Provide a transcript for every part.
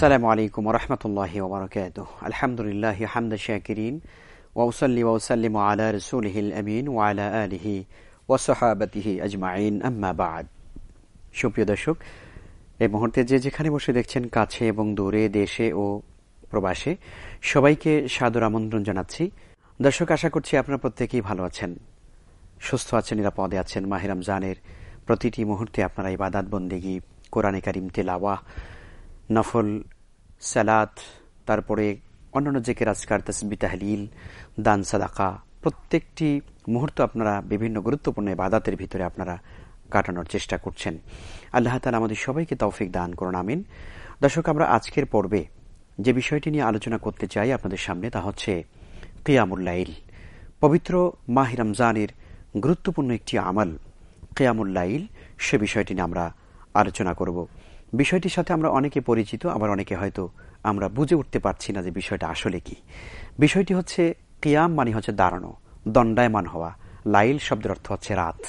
আসসালামু আলাইকুম রহমতুল্লাহি ওবরকাত আলহামদুলিল্লাহ হামদ শাকিরিন ওসলি ওসাল্লিম আলা রসুলহিল আমিন ওয়ালা আলহি ওসহাবতিহি আজমাইন। আম্মাবাদ সুপ্রিয় দর্শক, এই মুহূর্তে যে যেখানে বসে দেখছেন, কাছে এবং দূরে, দেশে ও প্রবাসে, সবাইকে সাদর আমন্ত্রণ জানাচ্ছি। দর্শক, আশা করছি আপনারা প্রত্যেকেই ভালো আছেন, সুস্থ আছেন, নিরাপদে আছেন। মাহিরাম জানের প্রতিটি মুহূর্তে আপনারা ইবাদাত, বন্দেগী, কোরআনে কারিম তেলাওয়া নফল সালাত, তারপরে অন্যান্য জেকের, আজকার তসবি তাহলিল, দান, সাদাকা, প্রত্যেকটি মুহূর্ত আপনারা বিভিন্ন গুরুত্বপূর্ণ বাদাতের ভিতরে আপনারা কাটানোর চেষ্টা করছেন। আল্লাহ তালা আমাদের সবাইকে তৌফিক দান করুন, আমিন। দর্শক, আমরা আজকের পর্বে যে বিষয়টি নিয়ে আলোচনা করতে চাই আপনাদের সামনে তা হচ্ছে কিয়ামুল্লাইল পবিত্র মাহ রমজানের গুরুত্বপূর্ণ একটি আমল কেয়ামুল্লাইল সে বিষয়টি নিয়ে আমরা আলোচনা করব। বিষয়টির সাথে আমরা অনেকে পরিচিত, আবার অনেকে হয়তো আমরা বুঝে উঠতে পারছি না যে বিষয়টা আসলে কি। বিষয়টি হচ্ছে কিয়াম মানে হচ্ছে দাঁড়ানো, দণ্ডায়মান হওয়া। লাইল শব্দের অর্থ হচ্ছে রাত।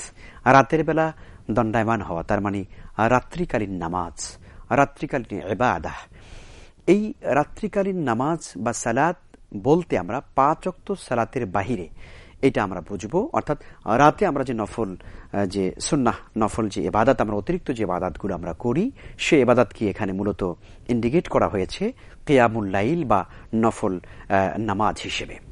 রাতের বেলা দণ্ডায়মান হওয়া, তার মানে রাত্রিকালীন নামাজ, রাত্রিকালীন এবাদাহ এই রাত্রিকালীন নামাজ বা সালাত বলতে আমরা পাঁচ অক্ত সালাতের বাহিরে এটা আমরা বুঝব। অর্থাৎ, রাতে আমরা যে নফল যে সুন্নাহ, নফল যে এবাদাত আমরা অতিরিক্ত যে এবাদাতগুলো আমরা করি, সে এবাদাতকে এখানে মূলত ইন্ডিকেট করা হয়েছে কেয়ামুল্লাইল বা নফল নামাজ হিসেবে।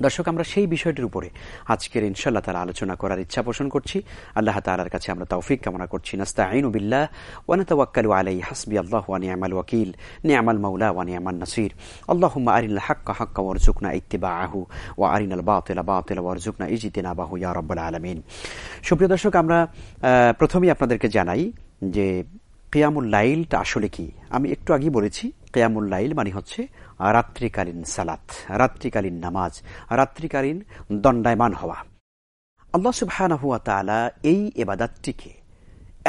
দর্শক, আমরা সেই বিষয়টির উপরে আজকের ইনশাল্লাহ তারা আলোচনা করার ইচ্ছা পোষণ করছি। আল্লাহ তালার কাছে আমরা তৌফিক কামনা করছি। নাস্তা আইন বিল্লাহ ওয়ানাতাওয়াক্কালু আলাই হাসবি আল্লাহ ওয়া নি'মাল ওয়াকিল নি'মাল মাওলা ওয়া নি'মান নাসির। আল্লাহুম্মা আরিনাল হাক্কা হাক্কা ওয়ারজুকনা ইত্তিবাআহু ওয়া আরিনাল বাতিলা বাতিলা ওয়ারজুকনা ইজতিনাবাহু ইয়া রাব্বাল আলামিন। সুপ্রিয় দর্শক, আমরা প্রথমেই আপনাদেরকে জানাই যে, কিয়ামুল লাইলটা আসলে কি? আমি একটু আগেই বলেছি, কেয়ামুল লাইল মানে হচ্ছে রাত্রিকালীন সালাত, রাত্রিকালীন নামাজ, রাত্রিকালীন দণ্ডায়মান হওয়া। আল্লাহ সুবাহ তালা এই এবাদাতটিকে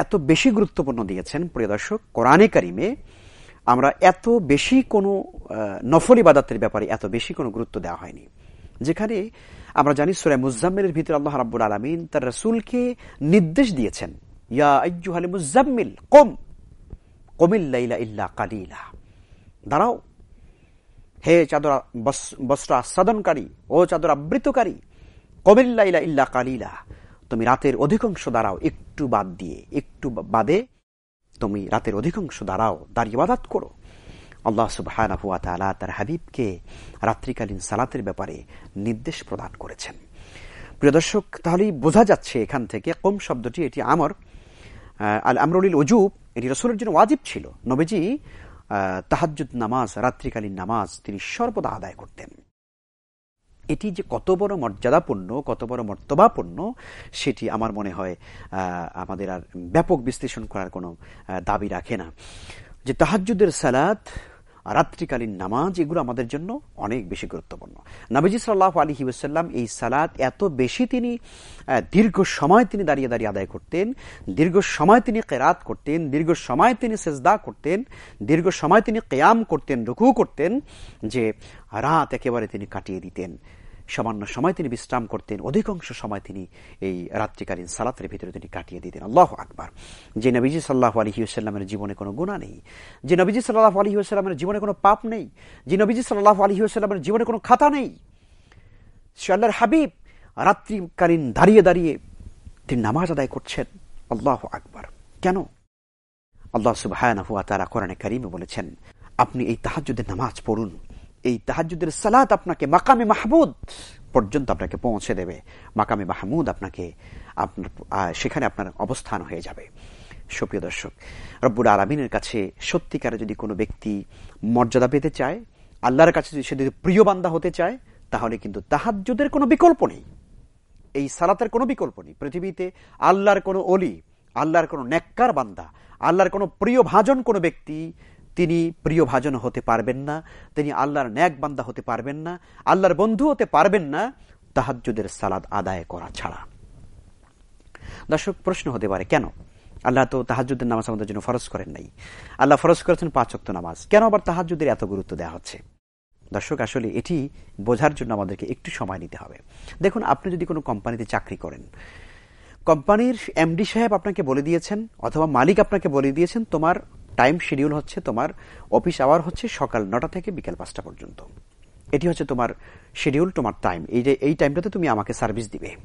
এত বেশি গুরুত্বপূর্ণ দিয়েছেন, প্রিয় দর্শক, কোরআনে কারিমে আমরা এত বেশি কোনো নফল ইবাদাতের ব্যাপারে এত বেশি কোনো গুরুত্ব দেওয়া হয়নি। যেখানে আমরা জানি সুরায় মুজাম্মিলের ভিতরে আল্লাহ রাব্বুল আলমিন তার রসুলকে নির্দেশ দিয়েছেন, ইয়া আইজুহালি মুজাম্মিল কম। কমিল্লাইলা ইল্লা কালিলা। দাঁড়াও হে চাদর বস্ত্র আস্বাদনকারী ও চাদর আবৃতকারী কমিল্লাইলা ইল্লা কালিলা, তুমি রাতের অধিকাংশ দাঁড়াও, একটু বাদ দিয়ে, একটু বাদে তুমি রাতের অধিকাংশ দাঁড়াও, দাঁড়িয়ে বাদাত করো। আল্লাহ সুবাহ তার হাবিবকে রাত্রিকালীন সালাতের ব্যাপারে নির্দেশ প্রদান করেছেন। প্রিয় দর্শক, তাহলেই বোঝা যাচ্ছে এখান থেকে কম শব্দটি, এটি আমর। আল আমরুল অজুব এটি রসুলের জন্য ওয়াজিব ছিল। নবীজি তাহাজুদ নামাজ, রাত্রিকালীন নামাজ তিনি সর্বদা আদায় করতেন। এটি যে কত বড় মর্যাদাপূর্ণ, কত বড় মর্তবাপূর্ণ, সেটি আমার মনে হয় আমাদের আর ব্যাপক বিশ্লেষণ করার কোনো দাবি রাখে না। যে তাহাজুদের সালাত রাত্রিকালীন নামাজ, এগুলো আমাদের জন্য অনেক বেশি গুরুত্বপূর্ণ। নাবিজি সাল্লাহ আলী হিউসাল্লাম এই সালাত এত বেশি তিনি দীর্ঘ সময় তিনি দাঁড়িয়ে দাঁড়িয়ে আদায় করতেন, দীর্ঘ সময় তিনি কেরাত করতেন, দীর্ঘ সময় তিনি সেজদা করতেন, দীর্ঘ সময় তিনি কেয়াম করতেন, রুকু করতেন, যে রাত একেবারে তিনি কাটিয়ে দিতেন। সামান্য সময় তিনি বিশ্রাম করতেন, অধিকাংশ সময় তিনি এই রাত্রিকালীন সালাতের ভিতরে তিনি কাটিয়ে দিতেন। আল্লাহ আকবার। যে নবীজি সাল্লাহ আলহিউসাল্লামের জীবনে কোনো গুণা নেই। যে নবীজি সাল্লাহ আলহিউসাল্লামের জীবনে কোনো পাপ নেই। যে নবীজি সাল্লাহ আলহিউসাল্লামের জীবনে কোনো খাতা নেই। সাল্লাহর হাবিব রাত্রিকালীন দাঁড়িয়ে দাঁড়িয়ে তিনি নামাজ আদায় করছেন। আল্লাহ আকবার। কেন? আল্লাহ সুবাহ তারা বলেছেন, আপনি এই তাহাজুদের নামাজ পড়ুন। এই তাহাজুদের সালাত আপনাকে মাকামে মাহমুদ পর্যন্ত আপনাকে পৌঁছে দেবে। মাকামে মাহমুদ আপনাকে আপনার সেখানে আপনার অবস্থান হয়ে যাবে। সুপ্রিয় দর্শক, রব্বুল আলমিনের কাছে সত্যিকারে যদি কোনো ব্যক্তি মর্যাদা পেতে চায়, আল্লাহর কাছে যদি সে যদি প্রিয় বান্দা হতে চায়, তাহলে কিন্তু তাহাজুদের কোনো বিকল্প নেই। এই সালাতের কোনো বিকল্প নেই। পৃথিবীতে আল্লাহর কোনো অলি আল্লাহর কোনো নেককার বান্দা, আল্লাহর কোনো প্রিয় ভাজন কোনো ব্যক্তি তিনি প্রিয় ভাজন হতে পারবেন না, তিনি আল্লাহর ন্যাক বান্দা হতে পারবেন না, আল্লাহর বন্ধু হতে পারবেন না তাহাজুদের সালাদ আদায় করা ছাড়া। দর্শক, প্রশ্ন হতে পারে, কেন? আল্লাহ তো তাহাজুদ্দের নামাজ আমাদের জন্য ফরজ করেন নাই। আল্লাহ ফরজ করেছেন পাঁচক্ত নামাজ। কেন আবার তাহাজুদের এত গুরুত্ব দেওয়া হচ্ছে? দর্শক, আসলে এটি বোঝার জন্য আমাদেরকে একটু সময় নিতে হবে। দেখুন, আপনি যদি কোনো কোম্পানিতে চাকরি করেন, কোম্পানির এমডি সাহেব আপনাকে বলে দিয়েছেন, অথবা মালিক আপনাকে বলে দিয়েছেন, তোমার টাইম শিডিউল হচ্ছে তোমার অফিস আওয়ার হচ্ছে সকাল নটা থেকে বিকেল পাঁচটা পর্যন্ত। এটি হচ্ছে তোমার শিডিউল, তোমার টাইম। এই যে, এই টাইমটাতে তুমি আমাকে সার্ভিস দিবে।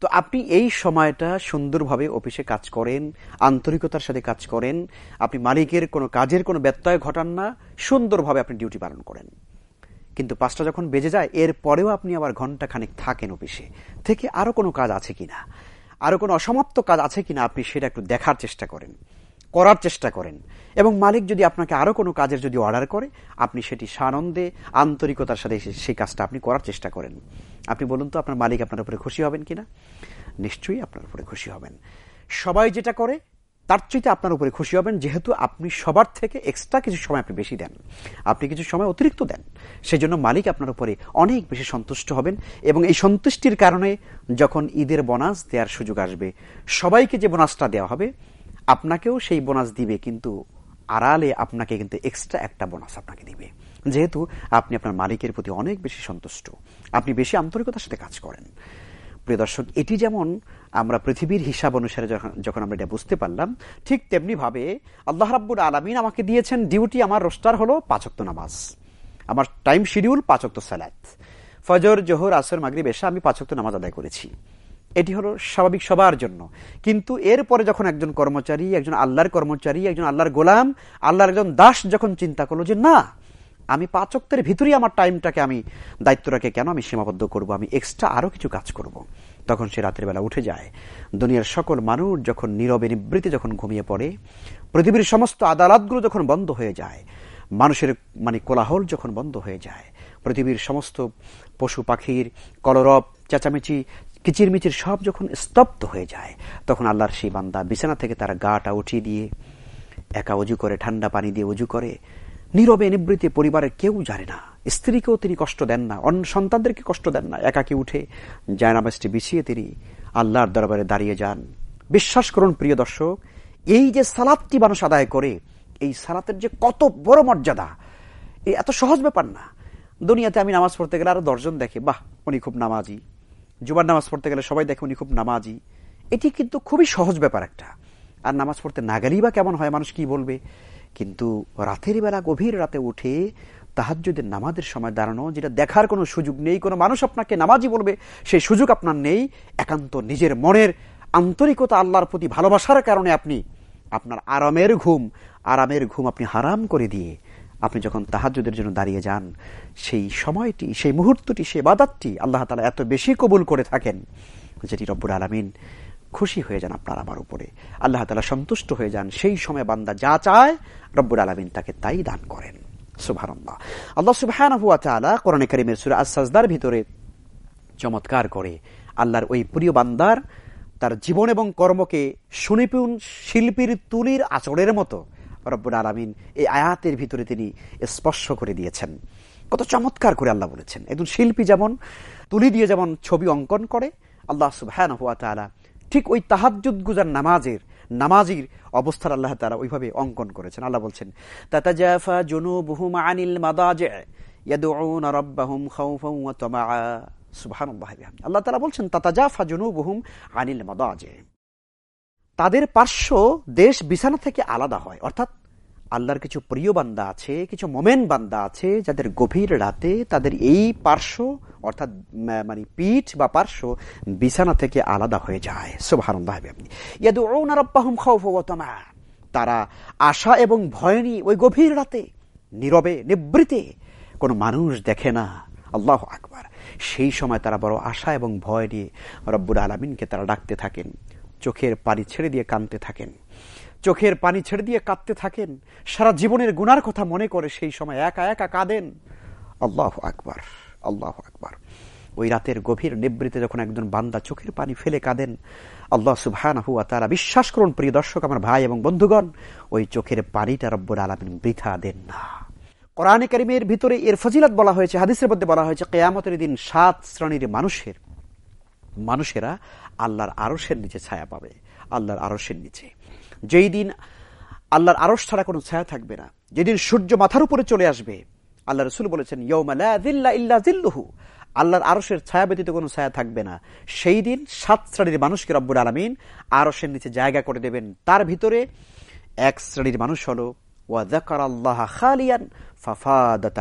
তো আপনি এই সময়টা সুন্দরভাবে অফিসে কাজ করেন, আন্তরিকতার সাথে কাজ করেন, আপনি মালিকের কোনো কাজের কোনো ব্যত্যয় ঘটান না, সুন্দরভাবে আপনি ডিউটি পালন করেন। কিন্তু পাঁচটা যখন বেজে যায় এর পরেও আপনি আবার ঘণ্টা খানিক থাকেন অফিসে। থেকে আরও কোনো কাজ আছে কিনা? আরও কোনো অসমাপ্ত কাজ আছে কিনা আপনি সেটা একটু দেখার চেষ্টা করেন। করার চেষ্টা করেন। এবং মালিক যদি আপনাকে আরও কোনো কাজের যদি অর্ডার করে, আপনি সেটি সানন্দে, আন্তরিকতার সাথে সেই কাজটা আপনি করার চেষ্টা করেন। আপনি বলুন তো, আপনার মালিক আপনার উপরে খুশি হবেন কিনা? নিশ্চয়ই আপনার উপরে খুশি হবেন। সবাই যেটা করে, তার চাইতে আপনার উপরে খুশি হবেন, যেহেতু আপনি সবার থেকে এক্সট্রা কিছু সময় আপনি বেশি দেন। আপনি কিছু সময় অতিরিক্ত দেন। সেই জন্য মালিক আপনার উপরে অনেক বেশি সন্তুষ্ট হবেন এবং এই সন্তুষ্টির কারণে যখন ঈদের বোনাস দেওয়ার সুযোগ আসবে, সবাইকে যে বোনাসটা দেওয়া হবে আপনাকেও সেই বোনাস দিবে, কিন্তু আড়ালে আপনাকে কিন্তু এক্সট্রা একটা বোনাস আপনাকে দিবে। যেহেতু আপনি আপনার মালিকের প্রতি অনেক বেশি সন্তুষ্ট, আপনি বেশি আন্তরিকতার সাথে কাজ করেন। প্রিয় দর্শক, এটি যেমন আমরা পৃথিবীর হিসাব অনুসারে যখন আমরা এটা বুঝতে পারলাম, ঠিক তেমনি ভাবে আল্লাহ রাব্বুর আলমিন আমাকে দিয়েছেন ডিউটি আমার রোস্টার হলো পাচক্ত নামাজ। আমার টাইম শিডিউল পাচক্ত সালাত। ফজর, জোহর, আসর, মাগরিব এসা আমি পাচক্ত নামাজ আদায় করেছি। এটি হলো স্বাভাবিক সবার জন্য। কিন্তু এরপরে যখন একজন কর্মচারী, একজন আল্লাহর কর্মচারী, একজন আল্লাহর গোলাম, আল্লাহর একজন দাস যখন চিন্তা করল যে, না, আমি পাচকের ভিতরেই আমার টাইমটাকে আমি দায়িত্বটাকে কেন? আমি সীমাবদ্ধ করব, আমি এক্সট্রা আরও কিছু কাজ করব। তখন সে রাতের বেলা উঠে যায়। দুনিয়ার সকল মানুষ যখন নীরবে নিবৃত্তি যখন ঘুমিয়ে পড়ে, পৃথিবীর সমস্ত আদালতগুলো যখন বন্ধ হয়ে যায়, মানুষের মানে কোলাহল যখন বন্ধ হয়ে যায়, পৃথিবীর সমস্ত পশু পাখির, কলরব, চেঁচামেচি কিচিরমিচির সব যখন স্তব্ধ হয়ে যায়, তখন আল্লাহর সেই বান্দা বিছানা থেকে তারা গাটা উঠিয়ে দিয়ে একা উজু করে, ঠান্ডা পানি দিয়ে উজু করে, নীরবে নিবৃত্তি পরিবারের কেউ জানে না, স্ত্রীকেও তিনি কষ্ট দেন না অন্য সন্তানদেরকে কষ্ট দেন না, একাকে উঠে জায়নামাজটি বিছিয়ে তিনি আল্লাহর দরবারে দাঁড়িয়ে যান। বিশ্বাস করুন প্রিয় দর্শক, এই যে সালাদটি মানুষ আদায় করে, এই সালাতের যে কত বড় মর্যাদা এই এত সহজ ব্যাপার না। দুনিয়াতে আমি নামাজ পড়তে গেলে আরও দশজন দেখে, বাহ, উনি খুব নামাজি। জুবার নামাজ পড়তে গেলে সবাই দেখে উনি খুব নামাজি। এটি কিন্তু খুবই সহজ ব্যাপার একটা। আর নামাজ পড়তে না গেলেই বা কেমন হয়, মানুষ কি বলবে? কিন্তু রাতের বেলা গভীর রাতে উঠে তাহাজ্যদের নামাজের সময় দাঁড়ানো, যেটা দেখার কোনো সুযোগ নেই, কোনো মানুষ আপনাকে নামাজি বলবে সেই সুযোগ আপনার নেই। একান্ত নিজের মনের আন্তরিকতা আল্লাহর প্রতি ভালোবাসার কারণে আপনি আপনার আরামের ঘুম আরামের ঘুম আপনি হারাম করে দিয়ে আপনি যখন তাহাজুদের জন্য দাঁড়িয়ে যান, সেই সময়টি, সেই মুহূর্তটি সে বাদাতটি আল্লাহ তালা এত বেশি কবুল করে থাকেন যেটি রব্বুর আলমিন খুশি হয়ে যান আপনার আমার উপরে। আল্লাহ তালা সন্তুষ্ট হয়ে যান, সেই সময় বান্দা যা চায় রব্বুর আলমিন তাকে তাই দান করেন। সুবহানাল্লাহ। আল্লাহ সুবহান হুয়া তাআলা কোরআনে কারীমের সূরা আস-সাজদার ভিতরে চমৎকার করে আল্লাহর ওই প্রিয় বান্দার তার জীবন এবং কর্মকে সুনিপুণ শিল্পীর তুলির আচরের মতো রব্বুল আলমিন এই আয়াতের ভিতরে তিনি স্পর্শ করে দিয়েছেন। কত চমৎকার করে আল্লাহ বলেছেন। একজন শিল্পী যেমন তুলি দিয়ে যেমন ছবি অঙ্কন করে, আল্লাহ সুবহান হুয়া ঠিক ওই তাহাজুদ গুজার নামাজের, নামাজির অবস্থার আল্লাহ তারা ওইভাবে অঙ্কন করেছেন। আল্লাহ বলছেন, তাতাজাফা জুনুবুহুম আনিল মাদাজি ইয়াদউনা রাব্বাহুম বিহামদি আল্লাহ তাআলা বলছেন, তাতাজাফা জুনুবুহুম আনিল মাদাজি। তাদের পার্শ্ব দেশ বিছানা থেকে আলাদা হয়। অর্থাৎ আল্লাহর কিছু প্রিয় বান্দা আছে, কিছু মোমেন বান্দা আছে, যাদের গভীর রাতে তাদের এই পার্শ্ব, অর্থাৎ মানে পিঠ বা পার্শ্ব বিছানা থেকে আলাদা হয়ে যায়। তারা আশা এবং ভয় নিয়ে ওই গভীর রাতে, নীরবে, নিবৃতে কোনো মানুষ দেখে না। আল্লাহ আকবার। সেই সময় তারা বড় আশা এবং ভয় নিয়ে রব্বুর আলমিনকে তারা ডাকতে থাকেন। চোখের পানি ছেড়ে দিয়ে কানতে থাকেন। চোখের পানি ছেড়ে দিয়ে কাঁদতে থাকেন। সারা জীবনের গুনার কথা মনে করে সেই সময় একা একা কাঁদেন। আল্লাহ আকবার আল্লাহ আকবার। ওই রাতের গভীর নিবৃতে যখন একজন বান্দা চোখের পানি ফেলে কাঁদেন, আল্লাহ সুবহান হুয়া তারা বিশ্বাস করুন প্রিয় দর্শক, আমার ভাই এবং বন্ধুগণ, ওই চোখের পানিটা রব্বর আলমিন বৃথা দেন না। কোরআনে কারিমের ভিতরে এর ফজিলত বলা হয়েছে, হাদিসের মধ্যে বলা হয়েছে, কেয়ামতের দিন সাত শ্রেণির মানুষের মানুষেরা আল্লাহর আরসের নিচে ছায়া পাবে, আল্লাহর আরসের নিচে। যেই দিন আল্লাহর আরস ছাড়া কোনো ছায়া থাকবে না, যেদিন সূর্য মাথার উপরে চলে আসবে, আল্লাহ রসুল বলেছেন ইয়ৌমাল্লাহু আল্লাহর আরসের ছায়া ব্যতীত কোনো ছায়া থাকবে না। সেই দিন সাত শ্রেণির মানুষকে রব্বুর আলমিন আরসের নিচে জায়গা করে দেবেন। তার ভিতরে এক শ্রেণির মানুষ হলো ওয়াদাকার আল্লাহ খালিয়ান ফাফাদাত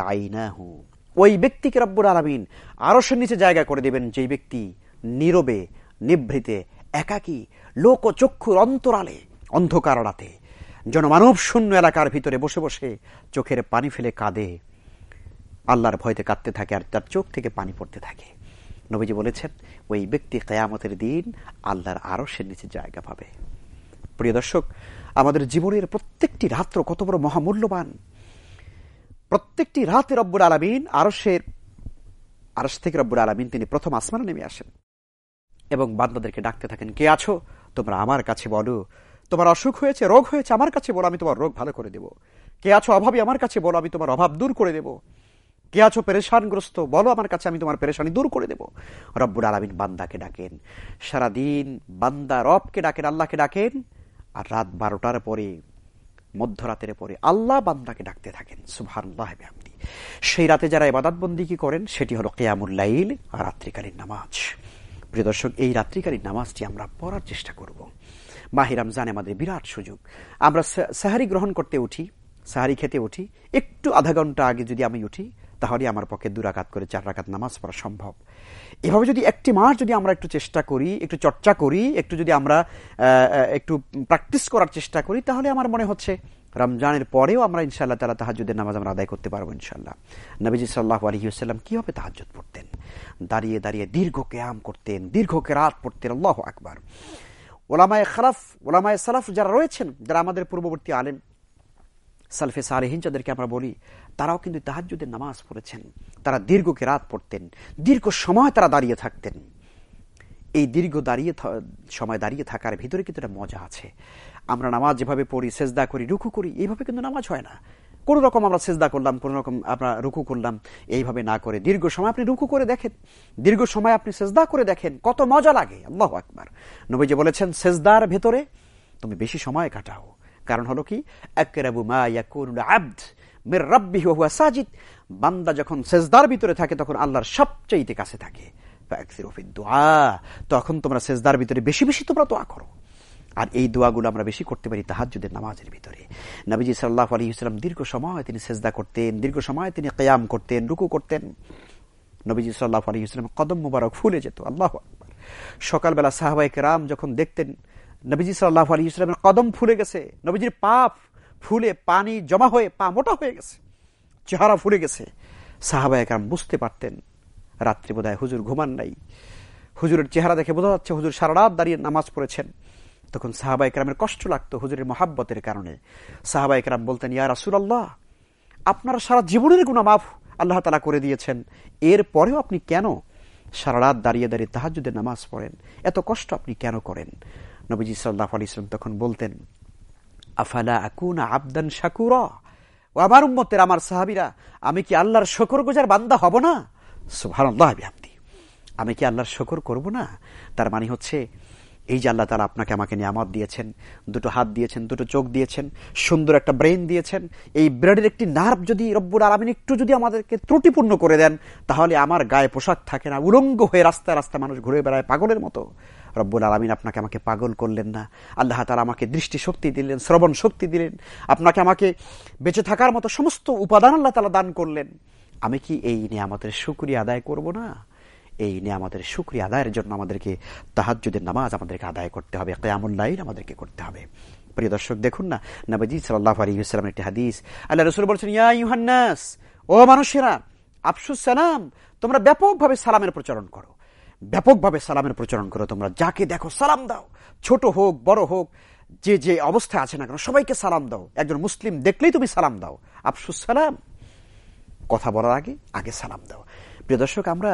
ওই ব্যক্তিকে রব্বুর আলমিন আরশের নিচে জায়গা করে দেবেন। যেই ব্যক্তি নীরবে, নিভৃতে, একাকী লোক চক্ষুর অন্তরালে, অন্ধকার রাতে। জনমানব শূন্য এলাকার ভিতরে বসে বসে চোখের পানি ফেলে কাঁদে। আল্লাহর ভয়তে কাঁদতে থাকে আর তার চোখ থেকে পানি পড়তে থাকে। নবীজি বলেছেন, ওই ব্যক্তি কেয়ামতের দিন আল্লাহর আরশের নিচে জায়গা পাবে। প্রিয় দর্শক, আমাদের জীবনের প্রত্যেকটি রাত্র কত বড় মহামূল্যবান। প্রত্যেকটি রাতে রব্বুর আলমিন আরশের, আরশ থেকে রব্বুর আলমিন তিনি প্রথম আসমানে নেমে আসেন। এবং বান্দাদেরকে ডাকতে থাকেন, কে আছো? তোমরা আমার কাছে বলো। তোমার অসুখ হয়েছে, রোগ হয়েছে, আমার কাছে বলো, আমি তোমার রোগ ভালো করে দেব। কে আছো, অভাবী, আমার কাছে বলো, আমি তোমার অভাব দূর করে দেব। কে আছো, পেরেশানগ্রস্ত, বলো আমার কাছে, আমি তোমার পেরেশানি দূর করে দেব। রব্বুর আলমিন বান্দাকে ডাকেন। সারাদিন বান্দা রবকে ডাকেন, আল্লাহকে ডাকেন, আর রাত বারোটার পরে, মধ্যরাতের পরে আল্লাহ বান্দাকে ডাকতে থাকেন। বিহামদি। সেই রাতে যারা ইবাদতবন্দি কি করেন, সেটি হলো কেয়ামুল্লাইল আর রাত্রিকালীন নামাজ। প্রিয় দর্শক, এই রাত্রিকালীন নামাজটি আমরা পড়ার চেষ্টা করব। মাহি রমজান আমাদের বিরাট সুযোগ। আমরা সাহারি গ্রহণ করতে উঠি, সাহারি খেতে উঠি। একটু আধা ঘণ্টা আগে যদি আমি উঠি, তাহলে আমার পক্ষে দুরাকাত করে চার রাকাত নামাজ পড়া সম্ভব। এভাবে যদি একটি মাস যদি আমরা একটু চেষ্টা করি, একটু চর্চা করি, একটু যদি আমরা একটু প্র্যাকটিস করার চেষ্টা করি, তাহলে আমার মনে হচ্ছে রমজানের পরেও আমরা ইনশাল্লাহ তালা তাহাজুদের নামাজ আমরা আদায় করতে পারব ইনশাল্লাহ নবীজি সাল্লাহ আলহিউসাল্লাম কীভাবে তাহাজুদ পড়তেন? দাঁড়িয়ে দাঁড়িয়ে দীর্ঘ কেয়াম করতেন, দীর্ঘ কেরাত পড়তেন, আল্লাহ আকবার। ওলামায় খালাফ ওলামায় সালাফ যারা রয়েছেন, যারা আমাদের পূর্ববর্তী আলেম, সালফে সালেহিন যাদেরকে আমরা বলি, তারাও কিন্তু তাহাজুদের নামাজ পড়েছেন। তারা দীর্ঘকে রাত পড়তেন, দীর্ঘ সময় তারা দাঁড়িয়ে থাকতেন। এই দীর্ঘ দাঁড়িয়ে সময় দাঁড়িয়ে থাকার ভিতরে কিন্তু একটা মজা আছে। আমরা নামাজ যেভাবে পড়ি, সেজদা করি রুখু করি, এইভাবে কিন্তু নামাজ হয় না। কোন রকম আমরা সেজদা করলাম কোন রকম আমরা রুকু করলাম, এইভাবে না করে দীর্ঘ সময় আপনি রুকু করে দেখেন। দীর্ঘ সময় আপনি সেজদা করে দেখেন, কত মজা লাগে। আল্লাহ আকবার। নবীজি বলেছেন, সেজদার ভেতরে তুমি বেশি সময় কাটাও। কারণ হলো কি? সাজিদ। বান্দা যখন সেজদার ভিতরে থাকে, তখন আল্লাহর সবচেয়ে কাছে থাকে। তখন তোমরা সেজদার ভিতরে বেশি বেশি তোমরা দোয়া করো। আর এই দোয়াগুলো আমরা বেশি করতে পারি তাহাজুদের নামাজের ভিতরে। নবীজি সাল্লাহ আলী ইসলাম দীর্ঘ সময় তিনি সেজদা করতেন, দীর্ঘ সময় তিনি কেয়াম করতেন, রুকু করতেন। নবীজি সাল্লাহ আলী ইসলাম কদম মুবারক ফুলে যেত, আল্লাহ সকালবেলা সাহবাইক রাম যখন দেখতেন নবীজি সাল্লাহ আলী ইসলামের কদম ফুলে গেছে, নবীজির পা ফুলে পানি জমা হয়ে, পা মোটা হয়ে গেছে, চেহারা ফুলে গেছে। সাহাবা একরাম বুঝতে পারতেন, রাত্রি বোধহয় হুজুর ঘুমান নাই। হুজুরের চেহারা দেখে বোঝা যাচ্ছে হুজুর সারা রাত দাঁড়িয়ে নামাজ পড়েছেন। তখন সাহাবা একরামের কষ্ট লাগতো হুজুরের মহাব্বতের কারণে। সাহাবা একরাম বলতেন, ইয়া রাসুল আল্লাহ আপনারা সারা জীবনের গুণা মাফ আল্লাহ তালা করে দিয়েছেন। এর পরেও আপনি কেন সারা রাত দাঁড়িয়ে দাঁড়িয়ে তাহাজুদের নামাজ পড়েন? এত কষ্ট আপনি কেন করেন? নবীজি সাল্লাহ আলি ইসলাম তখন বলতেন, আফালা আকুনা আবদান শাকুরা? ও আমার উম্মতের, আমার সাহাবিরা, আমি কি আল্লাহর শকর গোজার বান্দা হব না? সুভানুল্লাহ আপনি আমি কি আল্লাহর শকর করব না? তার মানে হচ্ছে এই যে আল্লাহ তালা আপনাকে আমাকে নিয়ামত দিয়েছেন, দুটো হাত দিয়েছেন, দুটো চোখ দিয়েছেন, সুন্দর একটা ব্রেন দিয়েছেন, এই ব্রেনের একটি নার্ভ যদি রব্বুর আলমিন একটু যদি আমাদেরকে ত্রুটিপূর্ণ করে দেন, তাহলে আমার গায়ে পোশাক থাকে না, উলঙ্গ হয়ে রাস্তায় রাস্তায় মানুষ ঘুরে বেড়ায় পাগলের মতো। রব্বুল আলমিন আপনাকে আমাকে পাগল করলেন না। আল্লাহ তালা আমাকে দৃষ্টি শক্তি দিলেন, শ্রবণ শক্তি দিলেন, আপনাকে আমাকে বেঁচে থাকার মতো সমস্ত উপাদান আল্লাহ তালা দান করলেন। আমি কি এই নিয়ে নিয়ামতের সুক্রিয়া আদায় করব না? এই নিয়ামতের সুক্রিয়া আদায়ের জন্য আমাদেরকে তাহাজুদের নামাজ আমাদেরকে আদায় করতে হবে কেয়ামুল্লাইন আমাদেরকে করতে হবে। প্রিয় দর্শক, দেখুন না, নবজি সাল্লাহ আলী একটি হাদিস, আল্লাহ রসুল বলছেন, ইয়া ইউহান্নাস ও মানুষেরা, আফসুস সালাম, তোমরা ব্যাপকভাবে সালামের প্রচলন করো। ব্যাপকভাবে সালামের প্রচলন করো, তোমরা যাকে দেখো সালাম দাও। ছোট হোক, বড় হোক, যে যে অবস্থায় আছে না কেন, সবাইকে সালাম দাও। একজন মুসলিম দেখলেই তুমি সালাম দাও। আফসুস সালাম, কথা বলার আগে আগে সালাম দাও। প্রিয় দর্শক, আমরা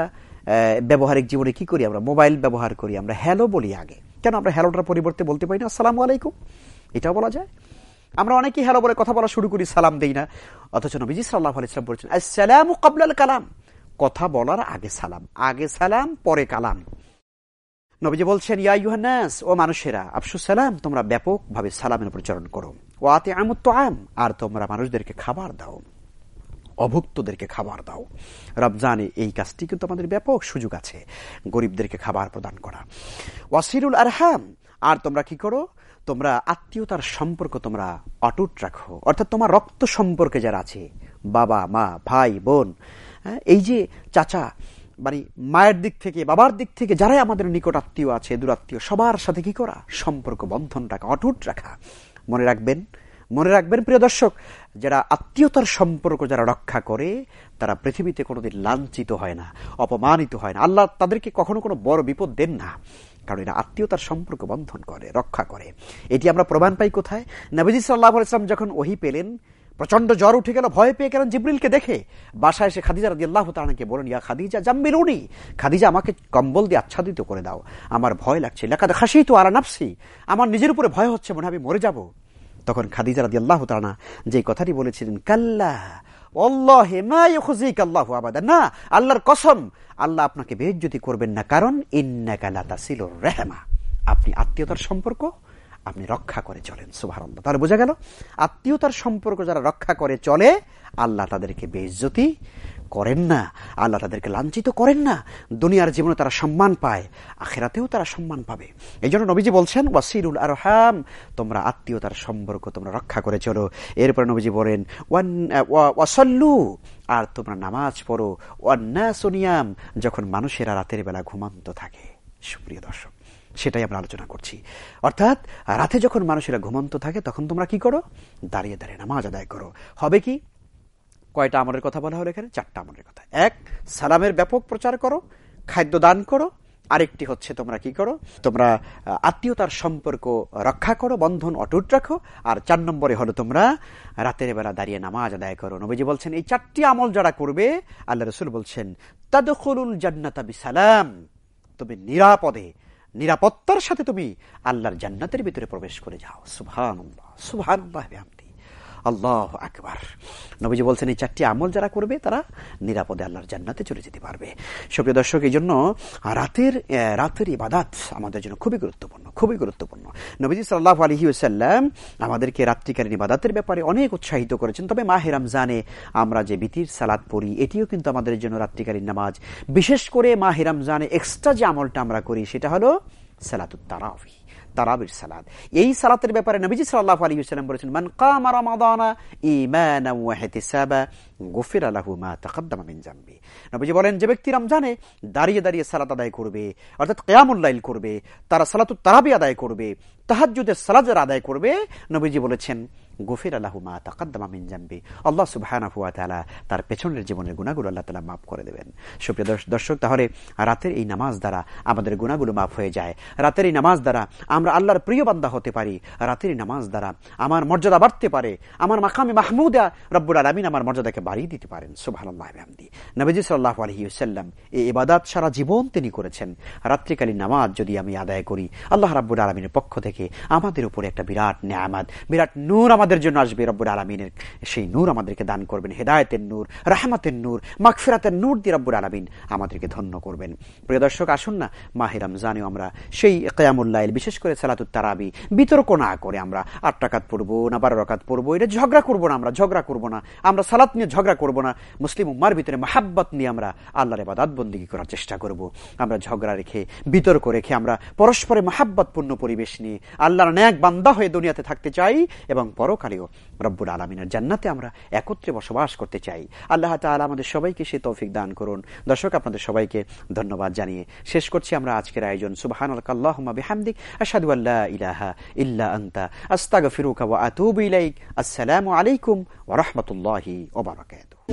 ব্যবহারিক জীবনে কি করি? আমরা মোবাইল ব্যবহার করি, আমরা হ্যালো বলি আগে। কেন আমরা হ্যালোটার পরিবর্তে বলতে পারি না? আসসালামু আলাইকুম। এটাও বলা যায়। আমরা অনেকেই হ্যালো বলে কথা বলা শুরু করি, সালাম দেই না। অথচ নবীজি সাল্লাহ আলাইসলাম বলছেন, আসসালামু কাবলাল কালাম। কথা বলার আগে সালাম। আগে সালাম, পরে কালাম। নবীজি বলছেন, ইয়া ইউহানাস ও মানুষেরা, আফসুস সালাম, তোমরা ব্যাপকভাবে সালামের প্রচলন করো। ও আতে আমুত্ত আম আর তোমরা মানুষদেরকে খাবার দাও। অভুক্তদেরকে খাবার দাও। রমজানে এই কাজটি কিন্তু আমাদের ব্যাপক সুযোগ আছে গরিবদেরকে খাবার প্রদান করা। ওয়াসিরুল আরহাম আর তোমরা কি করো? তোমরা আত্মীয়তার সম্পর্ক তোমরা অটুট রাখো। অর্থাৎ তোমার রক্ত সম্পর্কে যারা আছে বাবা মা ভাই বোন হ্যাঁ, এই যে চাচা মানে মায়ের দিক থেকে বাবার দিক থেকে যারাই আমাদের নিকট আত্মীয় আছে দূরাত্মীয় সবার সাথে কি করা? সম্পর্ক বন্ধন রাখা অটুট রাখা। মনে রাখবেন মনে রাখবেন, প্রিয় দর্শক, যারা আত্মীয়তার সম্পর্ক যারা রক্ষা করে, তারা পৃথিবীতে কোনোদিন লাঞ্ছিত হয় না, অপমানিত হয় না। আল্লাহ তাদেরকে কখনো কোনো বড় বিপদ দেন না, কারণ এরা আত্মীয়তার সম্পর্ক বন্ধন করে, রক্ষা করে। এটি আমরা প্রমাণ পাই কোথায়? নবীজি সাল্লাহ ইসলাম যখন ওহি পেলেন প্রচণ্ড জ্বর উঠে গেল, ভয় পেয়ে গেলেন জিব্রিলকে দেখে। বাসায় এসে খাদিজা রাদি আল্লাহ তালাকে বলেন ইয়া খাদিজা জাম্বিলুনি খাদিজা আমাকে কম্বল দিয়ে আচ্ছাদিত করে দাও, আমার ভয় লাগছে লেখাতে খাসি তো আরা নাফসি, আমার নিজের উপরে ভয় হচ্ছে, মনে আমি মরে যাব। তখন খাদিজা রাদি আল্লাহ তালা যে কথাটি বলেছিলেন, কাল্লা না, আল্লাহর কসম, আল্লাহ আপনাকে করবেন না, কারণ ছিল আপনি আত্মীয়তার সম্পর্ক আপনি রক্ষা করে চলেন সুভার তাহলে বোঝা গেল, আত্মীয়তার সম্পর্ক যারা রক্ষা করে চলে, আল্লাহ তাদেরকে বেজ্জতি করেন না, আল্লাহ তাদেরকে লাঞ্ছিত করেন না, দুনিয়ার জীবনে তারা সম্মান পায়, আখেরাতেও তারা সম্মান পাবে। এই জন্য নবীজি বলছেন ওয়াসিরুল আরহাম তোমরা আত্মীয়তার সম্পর্ক তোমরা রক্ষা করে চলো। এরপরে নবীজি বলেন, ওয়ান ওয়াসল্লু আর তোমরা নামাজ পড়ো। ওয়ান্না সোনিয়াম যখন মানুষেরা রাতের বেলা ঘুমান্ত থাকে। সুপ্রিয় দর্শক সেটাই আমরা আলোচনা করছি। অর্থাৎ, রাতে যখন মানুষেরা ঘুমন্ত থাকে, তখন তোমরা কি করো? দাঁড়িয়ে দাঁড়িয়ে নামাজ আদায় করো। হবে কি? কয়টা আমলের কথা বলা হলো এখানে? চারটা আমলের কথা। এক, সালামের ব্যাপক প্রচার করো, খাদ্য দান করো। আরেকটি হচ্ছে তোমরা কি করো? তোমরা আত্মীয়তার সম্পর্ক রক্ষা করো, বন্ধন অটুট রাখো। আর চার নম্বরে হলো তোমরা, রাতের বেলা দাঁড়িয়ে নামাজ আদায় করো। নবীজি বলছেন, এই চারটি আমল যারা করবে, আল্লাহ রসুল বলছেন তাদুল জান্নাতা বিসালাম। তুমি নিরাপদে নিরাপত্তার সাথে তুমি আল্লাহর জান্নাতের ভিতরে প্রবেশ করে যাও। সুভান সুভান আল্লাহ আকবার। নবীজি বলছেন, এই চারটি আমল যারা করবে, তারা নিরাপদে আল্লাহর জান্নাতে চলে যেতে পারবে। সুপ্রিয় দর্শক এই জন্য রাতের রাতের ইবাদাত আমাদের জন্য খুবই গুরুত্বপূর্ণ খুবই গুরুত্বপূর্ণ। নবীজি সাল্লাহ আলহি সাল্লাম আমাদেরকে রাত্রিকালীন ইবাদাতের ব্যাপারে অনেক উৎসাহিত করেছেন। তবে মাহের রমজানে আমরা যে বিতির সালাদ পড়ি, এটিও কিন্তু আমাদের জন্য রাত্রিকালীন নামাজ। বিশেষ করে মাহের রমজানে এক্সট্রা যে আমলটা আমরা করি, সেটা হলো সালাতুত তারাফি তারাবির সালাদ এই সালাতের ব্যাপারে নবীজি সাল্লাহ আলী সাল্লাম বলেছেন, মান কামা রমাদানা ঈমানা ওয়া ইহতিসাবা গুফিরা লাহু মা তাকাদ্দামা মিন নবীজি বলেন, যে ব্যক্তি রমজানে দাঁড়িয়ে দাঁড়িয়ে সালাত আদায় করবে, অর্থাৎ কিয়ামুল লাইল করবে, তারা সালাতুত তারাবি আদায় করবে, তাহাজ্জুদের সালাতের আদায় করবে, নবীজি বলেছেন গফির আল্লাহুমা তাকাদ্দামা মিন জাম্বি আল্লাহ সুবহানাহু ওয়া তাআলা তার পেছনের জীবনের গুনাহগুলো আল্লাহ তাআলা মাফ করে দেবেন। সুপ্রিয় দর্শক, তাহলে রাতের এই নামাজ দ্বারা আমাদের গুনাহগুলো মাফ হয়ে যায়। রাতের এই নামাজ দ্বারা আমরা আল্লাহর প্রিয় বান্দা হতে পারি। রাতের নামাজ দ্বারা আমার মর্যাদা বাড়তে পারে। আমার মাকামে মাহমুদা রব্বুল আলামিন আমার মর্যাদাকে বাড়িয়ে দিতে পারেন। সুবহানাল্লাহ বিহামদি। নবীজি সাল্লাল্লাহু আলাইহি ওয়াসাল্লাম এই ইবাদত সারা জীবন তিনি করেছেন। রাত্রিকালীন নামাজ যদি আমি আদায় করি, আল্লাহ রাব্বুল আলামিনের পক্ষ থেকে আমাদের উপরে একটা বিরাট নিয়ামত, বিরাট নূর আমাদের আমাদের জন্য আসবে রব্বুর আলমিনের সেই নূর আমাদেরকে দান করবেন, হেদায়তের নূর, রাহমাতের নূর, মাগফিরাতের নূর দিয়ে রব্বুর আলমিন আমাদেরকে ধন্য করবেন। প্রিয় দর্শক, আসুন না, মাহে রমজানেও আমরা সেই কেয়ামুল্লাইল বিশেষ করে সালাতুত তারাবি, বিতর্ক না করে আমরা আট টাকাত পড়ব না, বারো রকাত পড়ব, এটা ঝগড়া করব না আমরা, ঝগড়া করব না। আমরা সালাত নিয়ে ঝগড়া করব না, মুসলিম উম্মার ভিতরে মাহাব্বত নিয়ে আমরা আল্লাহর এবাদাত বন্দী করার চেষ্টা করব। আমরা ঝগড়া রেখে, বিতর্ক রেখে আমরা পরস্পরে মাহাব্বতপূর্ণ পরিবেশ নিয়ে আল্লাহর ন্যাক বান্দা হয়ে দুনিয়াতে থাকতে চাই এবং পরকাল পরকালেও রব্বুল আলমিনের জান্নাতে আমরা একত্রে বসবাস করতে চাই। আল্লাহ তালা আমাদের সবাইকে সে তৌফিক দান করুন। দর্শক, আপনাদের সবাইকে ধন্যবাদ জানিয়ে শেষ করছি আমরা আজকের আয়োজন। সুবাহান আল্লাহমা বিহামদিক। আসাদু আল্লাহ ইলাহা ইল্লা আন্তা। আস্তাগ ফিরুকা ওয়া আতুবু ইলাইক। আসসালামু আলাইকুম ওয়া রাহমাতুল্লাহি ওয়া বারাকাতুহু।